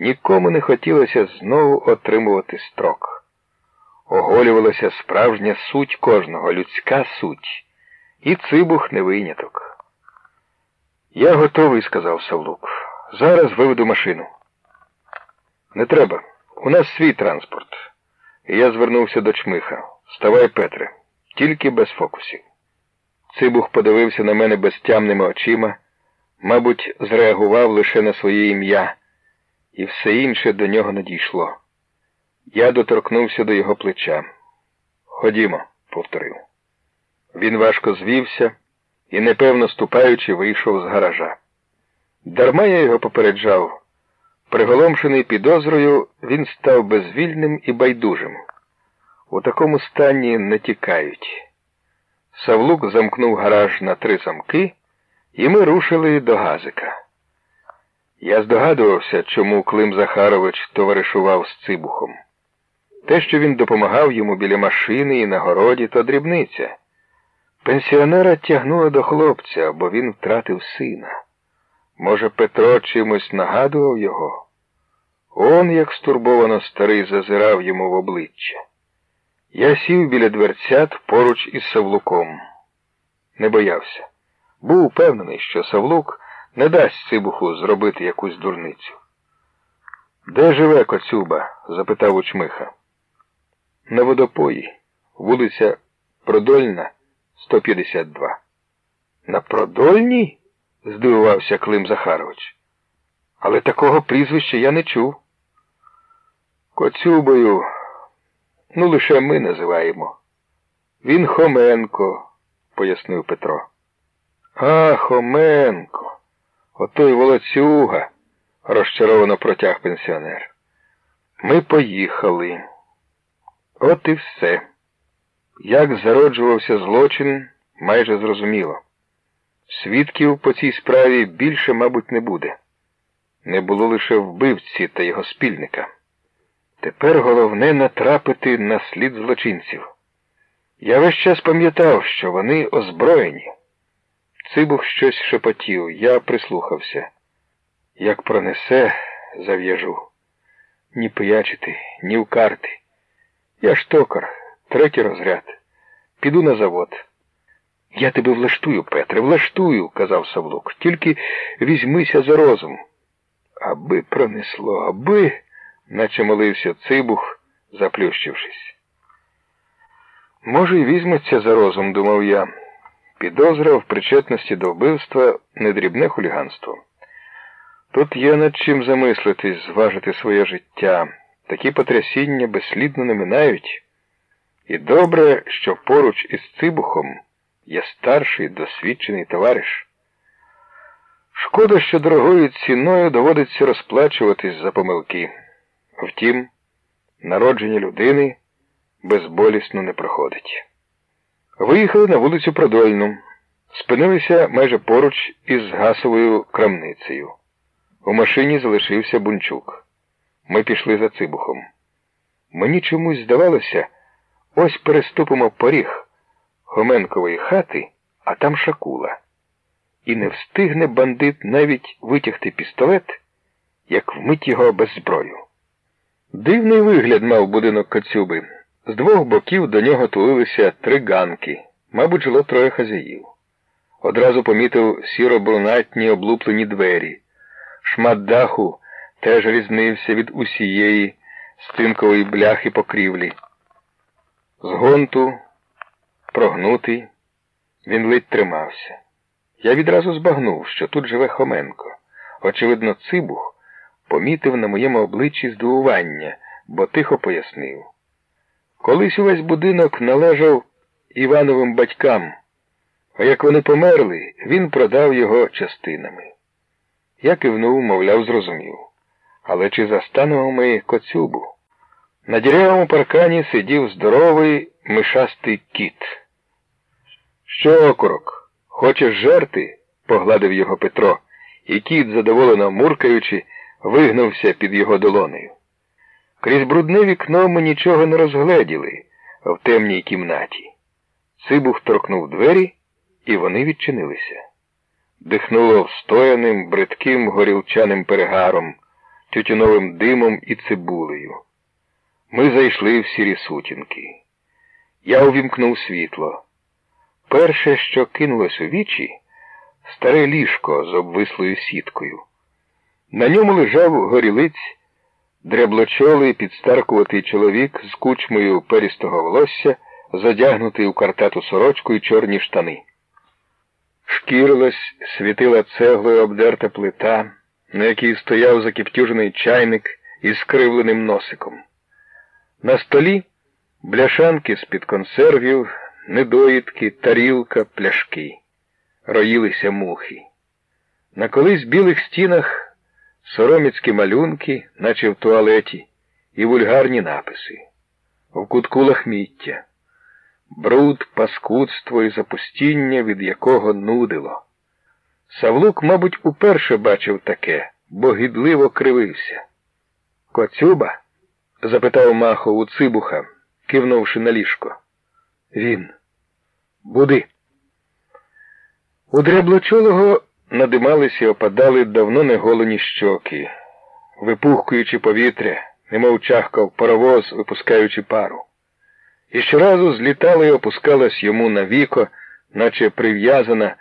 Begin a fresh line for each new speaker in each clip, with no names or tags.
Нікому не хотілося знову отримувати строк. Оголювалася справжня суть кожного, людська суть, і цибух не виняток. Я готовий, сказав Савлук. Зараз виведу машину. Не треба. У нас свій транспорт. І я звернувся до чмиха. Ставай, Петре, тільки без фокусів. Цибух подивився на мене безтямними очима, мабуть, зреагував лише на своє ім'я, і все інше до нього не дійшло. Я доторкнувся до його плеча. Ходімо, повторив. Він важко звівся і, непевно ступаючи, вийшов з гаража. Дарма я його попереджав. Приголомшений підозрою, він став безвільним і байдужим. У такому стані не тікають. Савлук замкнув гараж на три замки, і ми рушили до газика. Я здогадувався, чому Клим Захарович товаришував з Цибухом. Те, що він допомагав йому біля машини і на городі, то дрібниця. Пенсіонера тягнуло до хлопця, бо він втратив сина. Може, Петро чимось нагадував його? Он, як стурбовано старий зазирав йому в обличчя. Я сів біля дверцят поруч із Савлуком. Не боявся. Був упевнений, що Савлук не дасть Цибуху зробити якусь дурницю. Де живе Коцюба? запитав учмиха. На водопої, вулиця Продольна, 152. На Продольній? здивувався Клим Захарович. Але такого прізвища я не чув. Коцюбою, ну лише ми називаємо. Він Хоменко, пояснив Петро. А, Хоменко, отой волоцюга, розчаровано протяг пенсіонер. Ми поїхали. От і все. Як зароджувався злочин, майже зрозуміло. Свідків по цій справі більше, мабуть, не буде. Не було лише вбивці та його спільника. Тепер головне натрапити на слід злочинців. Я весь час пам'ятав, що вони озброєні. Цибух щось шепотів, я прислухався. Як пронесе, зав'яжу. Ні пиячити, ні в карти. Я ж токар, третій розряд. Піду на завод. Я тебе влаштую, Петре, влаштую, казав Савлук. Тільки візьмися за розум. Аби пронесло, аби, наче молився цибух, заплющившись. Може, й візьметься за розум, думав я. Підозра в причетності до вбивства недрібне хуліганство. Тут є над чим замислитись, зважити своє життя. Такі потрясіння безслідно не минають. І добре, що поруч із цибухом є старший досвідчений товариш. Шкода, що дорогою ціною доводиться розплачуватись за помилки. Втім, народження людини безболісно не проходить. Виїхали на вулицю Продольну, спинилися майже поруч із гасовою крамницею. У машині залишився бунчук. Ми пішли за цибухом. Мені чомусь здавалося, ось переступимо поріг Хоменкової хати, а там шакула. І не встигне бандит навіть витягти пістолет, як вмить його без зброю. Дивний вигляд мав будинок Коцюби. З двох боків до нього тулилися три ганки, мабуть, жило троє хазяїв. Одразу помітив сіро-брунатні облуплені двері. Шмат даху теж різнився від усієї стинкової бляхи покрівлі. З гонту, прогнутий, він ледь тримався. Я відразу збагнув, що тут живе Хоменко. Очевидно, цибух помітив на моєму обличчі здивування, бо тихо пояснив. Колись увесь будинок належав Івановим батькам, а як вони померли, він продав його частинами. Я кивнув, мовляв, зрозумів. Але чи застанемо ми коцюбу? На деревому паркані сидів здоровий мишастий кіт. Що, окорок, хочеш жерти? погладив його Петро, і кіт, задоволено муркаючи, вигнувся під його долонею. Крізь брудне вікно ми нічого не розгледіли в темній кімнаті. Цибух торкнув двері, і вони відчинилися. Дихнуло встояним, бридким горілчаним перегаром, тютюновим димом і цибулею. Ми зайшли в сірі сутінки. Я увімкнув світло. Перше, що кинулось у вічі, старе ліжко з обвислою сіткою. На ньому лежав горілиць, дреблочолий підстаркуватий чоловік з кучмою перістого волосся, задягнутий у картату сорочку і чорні штани. Шкірилась, світила цеглою обдерта плита, на якій стояв закіптюжений чайник із скривленим носиком. На столі бляшанки з-під консервів, недоїдки, тарілка, пляшки. Роїлися мухи. На колись білих стінах сороміцькі малюнки, наче в туалеті, і вульгарні написи. В кутку лахміття, бруд, паскудство і запустіння, від якого нудило. Савлук, мабуть, уперше бачив таке, бо гідливо кривився. Коцюба? запитав Махов у цибуха, кивнувши на ліжко. Він. Буди. У дряблочолого надималися і опадали давно неголені щоки, випухкуючи повітря, немов чахкав паровоз, випускаючи пару. І щоразу злітала і опускалась йому на віко, наче прив'язана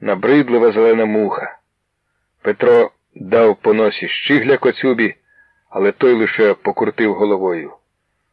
набридлива зелена муха. Петро дав по носі щигля коцюбі, але той лише покрутив головою.